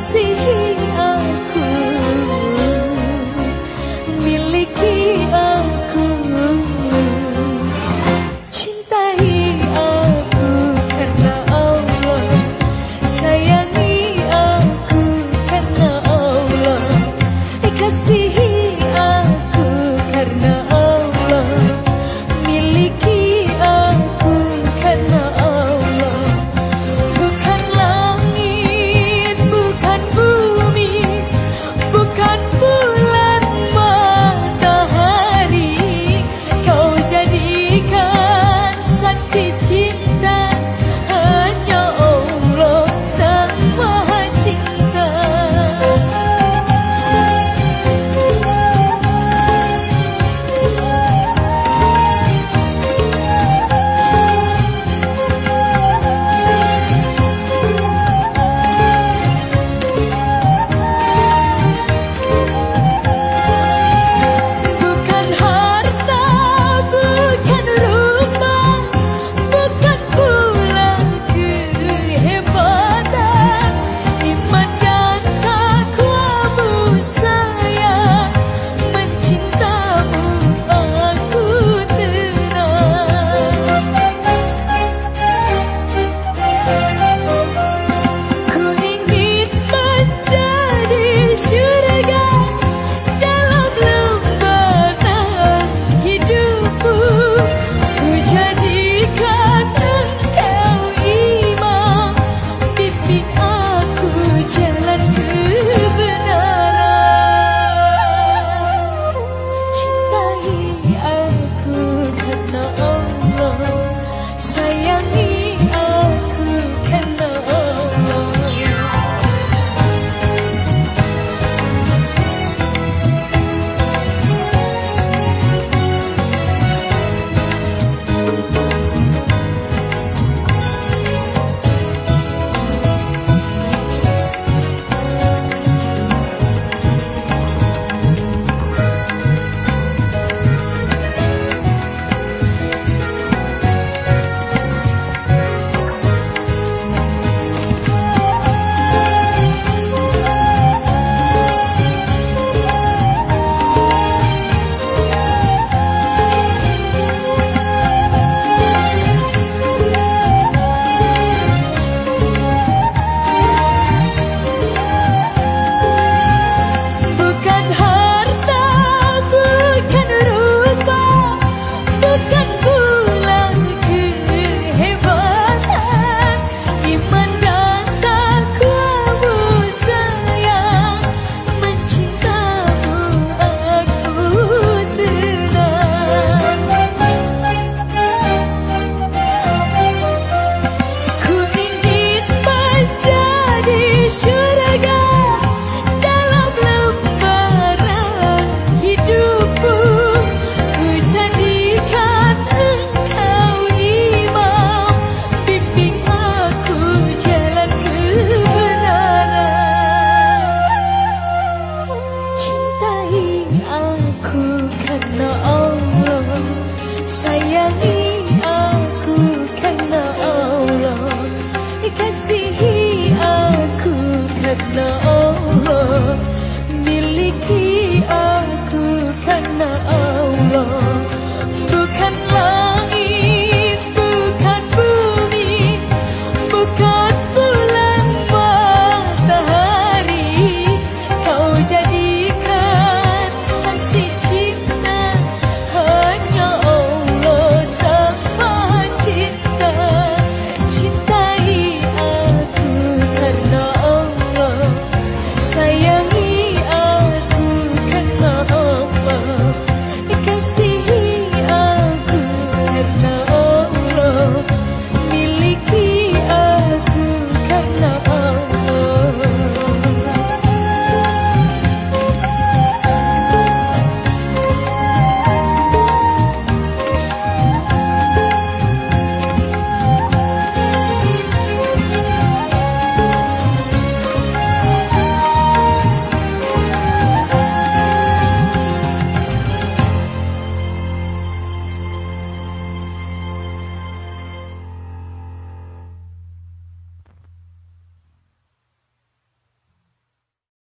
miliki aku bukanlah